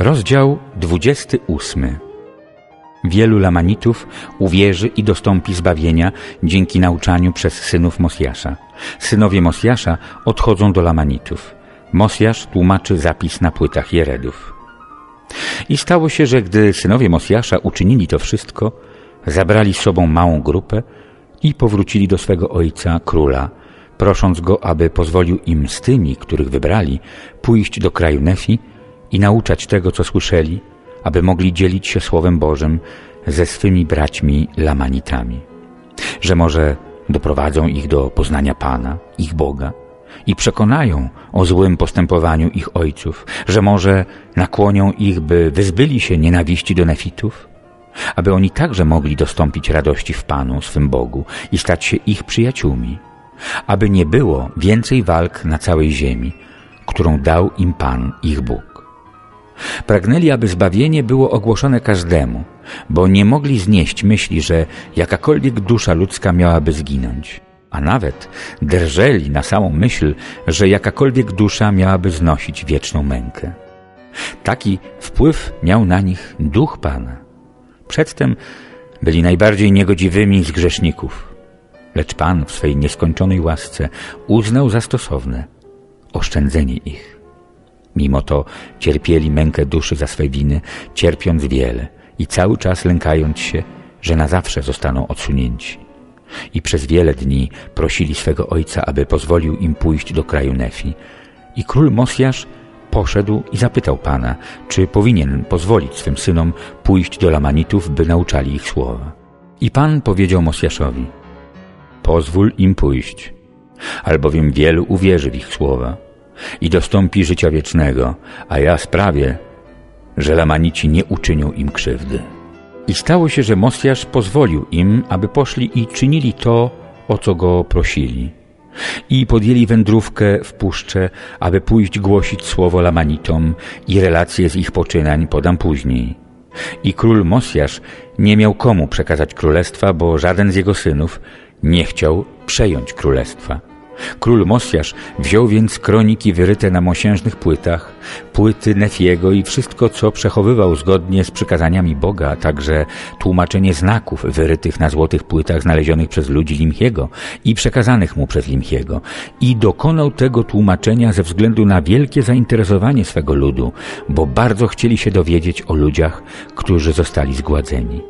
Rozdział 28 Wielu Lamanitów uwierzy i dostąpi zbawienia dzięki nauczaniu przez synów Mosjasza. Synowie Mosjasza odchodzą do Lamanitów. Mosjasz tłumaczy zapis na płytach Jeredów. I stało się, że gdy synowie Mosjasza uczynili to wszystko, zabrali z sobą małą grupę i powrócili do swego ojca, króla, prosząc go, aby pozwolił im z tymi, których wybrali, pójść do kraju Nefi i nauczać tego, co słyszeli, aby mogli dzielić się Słowem Bożym ze swymi braćmi Lamanitami. Że może doprowadzą ich do poznania Pana, ich Boga i przekonają o złym postępowaniu ich ojców, że może nakłonią ich, by wyzbyli się nienawiści do nefitów, aby oni także mogli dostąpić radości w Panu, swym Bogu i stać się ich przyjaciółmi, aby nie było więcej walk na całej ziemi, którą dał im Pan, ich Bóg. Pragnęli, aby zbawienie było ogłoszone każdemu, bo nie mogli znieść myśli, że jakakolwiek dusza ludzka miałaby zginąć. A nawet drżeli na samą myśl, że jakakolwiek dusza miałaby znosić wieczną mękę. Taki wpływ miał na nich duch Pana. Przedtem byli najbardziej niegodziwymi z grzeszników. Lecz Pan w swej nieskończonej łasce uznał za stosowne oszczędzenie ich. Mimo to cierpieli mękę duszy za swe winy, cierpiąc wiele i cały czas lękając się, że na zawsze zostaną odsunięci. I przez wiele dni prosili swego ojca, aby pozwolił im pójść do kraju Nefi. I król Mosjasz poszedł i zapytał Pana, czy powinien pozwolić swym synom pójść do Lamanitów, by nauczali ich słowa. I Pan powiedział Mosjaszowi, pozwól im pójść, albowiem wielu uwierzy w ich słowa i dostąpi życia wiecznego, a ja sprawię, że Lamanici nie uczynią im krzywdy. I stało się, że Mosjasz pozwolił im, aby poszli i czynili to, o co go prosili. I podjęli wędrówkę w puszczę, aby pójść głosić słowo Lamanitom i relacje z ich poczynań podam później. I król Mosjasz nie miał komu przekazać królestwa, bo żaden z jego synów nie chciał przejąć królestwa. Król Mosjasz wziął więc kroniki wyryte na mosiężnych płytach, płyty Nefiego i wszystko, co przechowywał zgodnie z przykazaniami Boga, a także tłumaczenie znaków wyrytych na złotych płytach znalezionych przez ludzi Limchiego i przekazanych mu przez Limchiego i dokonał tego tłumaczenia ze względu na wielkie zainteresowanie swego ludu, bo bardzo chcieli się dowiedzieć o ludziach, którzy zostali zgładzeni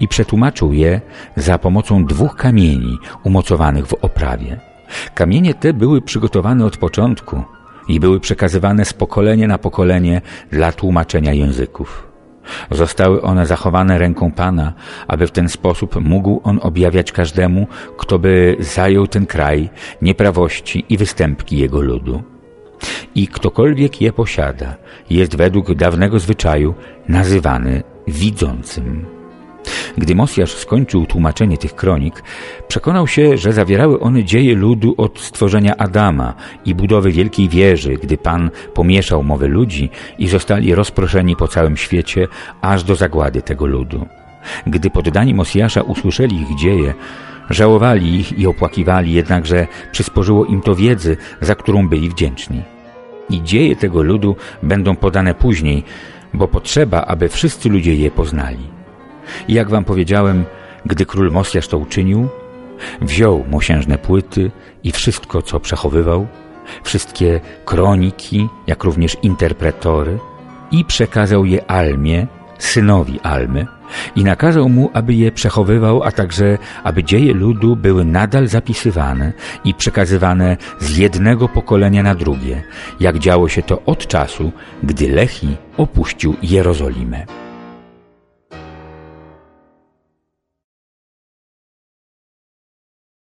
i przetłumaczył je za pomocą dwóch kamieni umocowanych w oprawie. Kamienie te były przygotowane od początku i były przekazywane z pokolenia na pokolenie dla tłumaczenia języków. Zostały one zachowane ręką Pana, aby w ten sposób mógł On objawiać każdemu, kto by zajął ten kraj, nieprawości i występki Jego ludu. I ktokolwiek je posiada, jest według dawnego zwyczaju nazywany widzącym. Gdy Mosjasz skończył tłumaczenie tych kronik, przekonał się, że zawierały one dzieje ludu od stworzenia Adama i budowy wielkiej wieży, gdy Pan pomieszał mowy ludzi i zostali rozproszeni po całym świecie, aż do zagłady tego ludu. Gdy poddani Mosjasza usłyszeli ich dzieje, żałowali ich i opłakiwali, jednakże przysporzyło im to wiedzy, za którą byli wdzięczni. I dzieje tego ludu będą podane później, bo potrzeba, aby wszyscy ludzie je poznali. I jak wam powiedziałem, gdy król Mosjasz to uczynił, wziął mosiężne płyty i wszystko, co przechowywał, wszystkie kroniki, jak również interpretory i przekazał je Almie, synowi Almy, i nakazał mu, aby je przechowywał, a także aby dzieje ludu były nadal zapisywane i przekazywane z jednego pokolenia na drugie, jak działo się to od czasu, gdy Lehi opuścił Jerozolimę.